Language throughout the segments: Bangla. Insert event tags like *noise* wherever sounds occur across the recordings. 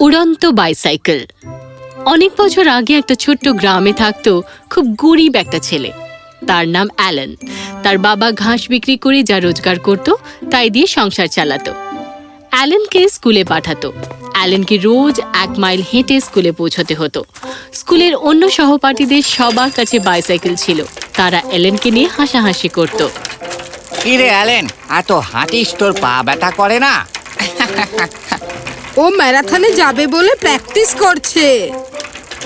উড়ন্ত বাইসাইকেল অনেক বছর আগে একটা ছোট্ট গ্রামে থাকতো খুব গরিব একটা ছেলে। তার নাম অ্যালেন। তার বাবা ঘাস বিক্রি করে যা রোজগার করত, তাই দিয়ে সংসার চালাতো। অ্যালেনকে স্কুলে পাঠাতো। অ্যালেনকে রোজ এক মাইল হেঁটে স্কুলে পৌঁছতে হতো। স্কুলের অন্য সহপাঠীদের সবার কাছে বাইসাইকেল ছিল। তারা অ্যালেনকে নিয়ে হাসাহাসি করত। কিরে অ্যালেন, এত হাঁটিস তোর পা ব্যথা করে না? *laughs* ও ম্যারাথনে যাবে বলে প্র্যাকটিস করছে।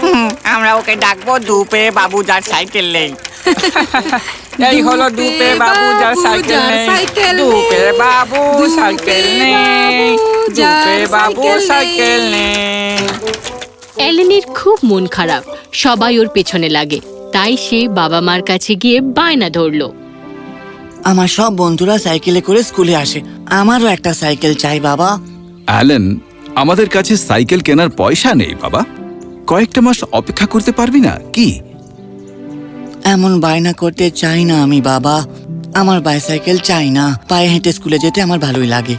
হুম, আমরা ওকে ডাকবো দুপে বাবু যার সাইকেল নেই। *laughs* এই হলো দুপে বাবু যার সাইকেল নেই। সাইকেল দুপে বাবু সাইকেল নেই। বাবু দুপে বাবু সাইকেল সাইকেল নেই। অ্যালেনের খুব মন খারাপ। সবাই ওর পেছনে লাগে। তাই সে বাবা মার কাছে গিয়ে বায়না ধরলো। আমার সব বন্ধুরা সাইকেলে করে স্কুলে আসে। আমারও একটা সাইকেল চাই বাবা। অ্যালেন আমাদের কাছে সাইকেল কেনার পয়সা নেই বাবা। কয়েকটা মাস অপেক্ষা করতে পারবি না কি? এমন বায়না করতে চাই না আমি বাবা। আমার বাইসাইকেল চাই না। পায়ে হেঁটে স্কুলে যেতে আমার ভালোই লাগে।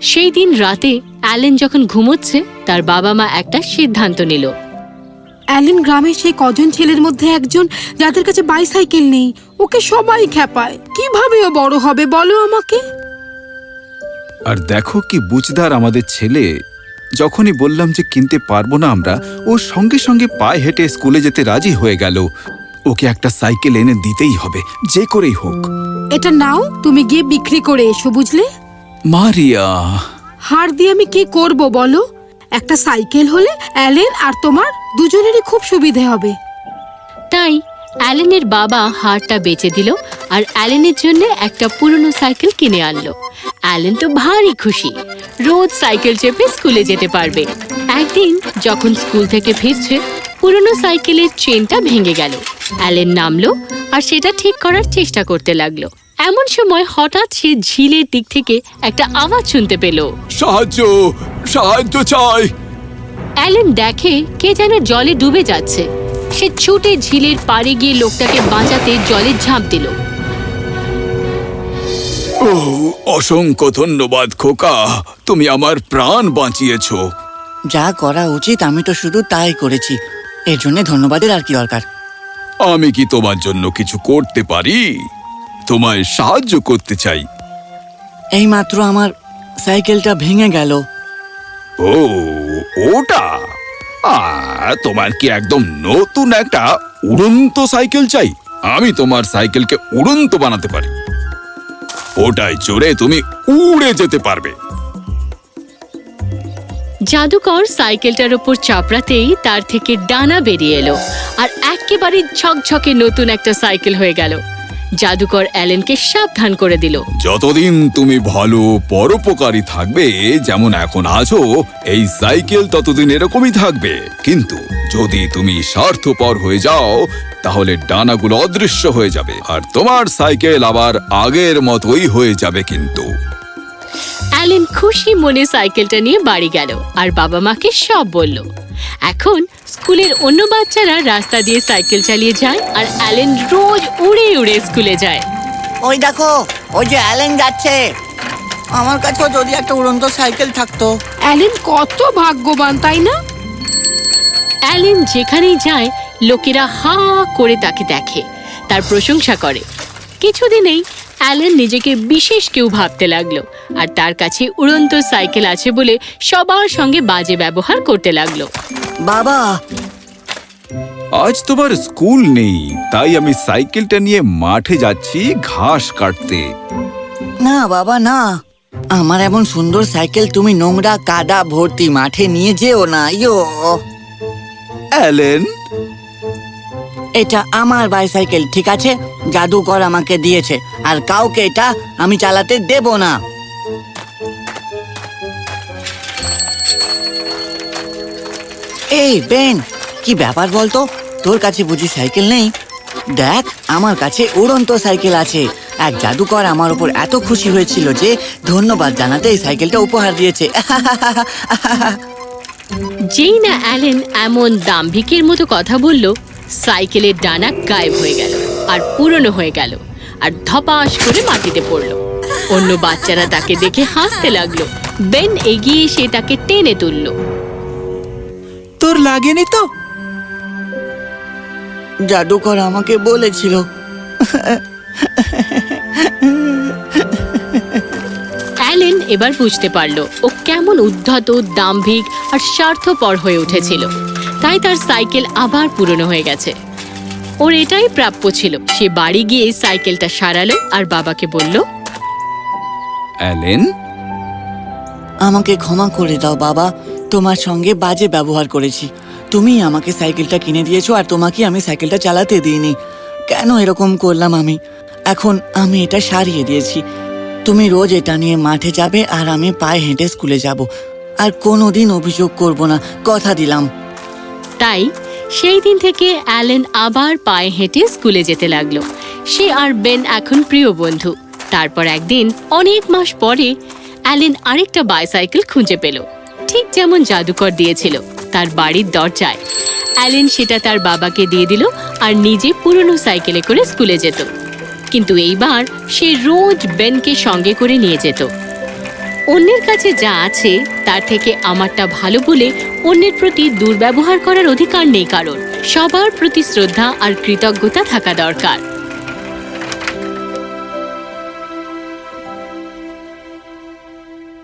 সেই দিন রাতে অ্যালেন যখন ঘুমোচ্ছে তার বাবা মা একটা সিদ্ধান্ত নিল। অ্যালেন গ্রামের সেই কজন ছেলের মধ্যে একজন যাদের কাছে বাইসাইকেল নেই ওকে সবাই খেপায় কীভাবে ও বড় হবে বলো আমাকে? আর দেখো কি বুঝদার আমাদের ছেলে। যখনই বললাম যে কিনতে পারব না আমরা ও সঙ্গে সঙ্গে পায়ে হেঁটে স্কুলে যেতে রাজি হয়ে গেল। ওকে একটা সাইকেল এনে দিতেই হবে যে করেই হোক। এটা নাও তুমি গিয়ে বিক্রি করে এসো বুঝলে? মারিয়া। হার দিয়ে আমি কি করব বলো? একটা সাইকেল হলে অ্যালেন আর তোমার দুজনেরই খুব সুবিধে হবে। তাই অ্যালেনের বাবা হারটা বেচে দিল আর অ্যালেনের জন্য একটা পুরনো সাইকেল কিনে আনলো। অ্যালেন তো ভারী খুশি। রোজ সাইকেল চেপে স্কুলে যেতে পারবে। একদিন যখন স্কুল থেকে ফিরছে পুরনো সাইকেলের চেনটা ভেঙে গেল। অ্যালেন নামলো আর সেটা ঠিক করার চেষ্টা করতে লাগল। এমন সময় হঠাৎ সে ঝিলের দিক থেকে একটা আওয়াজ শুনতে পেল। সাহায্য সাহায্য চাই। অ্যালেন দেখে কে যেন জলে ডুবে যাচ্ছে। সে ছুটে ঝিলের পাড়ে গিয়ে লোকটাকে বাঁচাতে জলে ঝাঁপ দিল। অসংখ্য ধন্যবাদ খোকা। তুমি আমার প্রাণ বাঁচিয়েছো। যা করা উচিত আমি তো শুধু তাই করেছি। এর জন্য ধন্যবাদের আর কি দরকার? আমি কি তোমার জন্য কিছু করতে পারি? তোমায় সাহায্য করতে চাই। এই মাত্র আমার সাইকেলটা ভেঙে গেল। ও ওটা? আ, তোমার কি একদম নতুন একটা উড়ন্ত সাইকেল চাই? আমি তোমার সাইকেলকে উড়ন্ত বানাতে পারি। ওটাই চড়ে তুমি উড়ে যেতে পারবে। জাদুকর সাইকেলটার ওপর চাপড়াতেই তার থেকে ডানা বেরিয়ে এলো, আর একেবারে ঝকঝকে নতুন একটা সাইকেল হয়ে গেল। জাদুকর অ্যালেনকে সাবধান করে দিল। যতদিন তুমি ভালো, পরোপকারী থাকবে, যেমন এখন আছো, এই সাইকেল ততদিন এরকমই থাকবে। কিন্তু যদি তুমি স্বার্থপর হয়ে যাও, তাহলে ডানাগুলো অদৃশ্য হয়ে যাবে, আর তোমার সাইকেল আবার আগের মতোই হয়ে যাবে কিন্তু। অ্যালেন খুশি মনে সাইকেলটা নিয়ে বাড়ি গেল আর বাবা মাকে সব বলল। এখন স্কুলের অন্য বাচ্চারা রাস্তা দিয়ে সাইকেল চালিয়ে যায় আর অ্যালেন রোজ উড়ে উড়ে স্কুলে যায়। ওই দেখো ওই যে অ্যালেন যাচ্ছে। আমার কাছেও যদি একটা উড়ন্ত সাইকেল থাকতো। অ্যালেন কত ভাগ্যবান তাই না? অ্যালেন যেখানেই যায় লোকেরা হা করে তাকে দেখে তার প্রশংসা করে। কিছুদিনেই অ্যালেন নিজেকে বিশেষ কেউ ভাবতে লাগল। আর তার কাছে উড়ন্ত সাইকেল আছে বলে সবার সঙ্গে বাজে ব্যবহার করতে লাগল। বাবা! আজ তোমার স্কুল নেই তাই আমি সাইকেলটা নিয়ে মাঠে যাচ্ছি ঘাস কাটতে। না বাবা না। আমার এমন সুন্দর সাইকেল তুমি নোংরা কাদা ভর্তি মাঠে নিয়ে যেও না ইয়ো। অ্যালেন? এটা আমার বাইসাইকেল ঠিক আছে? জাদুকর আমাকে দিয়েছে আর কাউকে এটা আমি চালাতে দেব না। এই, বেন, কি ব্যাপার বলতো? তোর কাছে বুঝি সাইকেল নেই? দেখ, আমার কাছে উড়ন্ত সাইকেল আছে। এক জাদুকর আমার উপর এত খুশি হয়েছিল যে ধন্যবাদ জানাতে এই সাইকেলটা উপহার দিয়েছে। যেই না অ্যালেন এমন দাম্ভিকের মতো কথা বলল, সাইকেলের ডানা গায়েব হয়ে গেল আর পুরনো হয়ে গেল আর ধপাস করে মাটিতে পড়ল। অন্য বাচ্চারা তাকে দেখে হাসতে লাগল। বেন এগিয়ে এসে তাকে টেনে তুলল। তোর লাগেনি তো? জাদুকর আমাকে বলেছিল। অ্যালেন এবার বুঝতে পারল ও কেমন উদ্ধত দাম্ভিক আর স্বার্থপর হয়ে উঠেছিল। তাই তার সাইকেল আবার পুরনো হয়ে গেছে। ওর এটাই প্রাপ্য ছিল সে বাড়ি গিয়ে সাইকেলটা সারালো আর বাবাকে বলল অ্যালেন? আমাকে ক্ষমা করে দাও বাবা। তোমার সঙ্গে বাজে ব্যবহার করেছি। তুমি আমাকে সাইকেলটা কিনে দিয়েছ আর তোমাকে আমি সাইকেলটা চালাতে দিইনি। কেন এরকম করলাম আমি? এখন আমি এটা সারিয়ে দিয়েছি। তুমি রোজ এটা নিয়ে মাঠে যাবে আর আমি পায়ে হেঁটে স্কুলে যাব। আর কোনোদিন অভিযোগ করব না, কথা দিলাম। তাই সেই দিন থেকে অ্যালেন আবার পায়ে হেঁটে স্কুলে যেতে লাগল। সে আর বেন এখন প্রিয় বন্ধু। তারপর একদিন, অনেক মাস পরে, অ্যালেন আরেকটা বাইসাইকেল খুঁজে পেল। ঠিক যেমন জাদুকর দিয়েছিল, তার বাড়ির দরজায়। অ্যালেন সেটা তার বাবাকে দিয়ে দিল আর নিজে পুরনো সাইকেলে করে স্কুলে যেত। কিন্তু এইবার সে রোজ বেনকে সঙ্গে করে নিয়ে যেত। অন্যের কাছে যা আছে, তার থেকে আমারটা ভালো বলে অন্যের প্রতি দুর্ব্যবহার করার অধিকার নেই কারণ সবার প্রতি শ্রদ্ধা আর কৃতজ্ঞতা থাকা দরকার।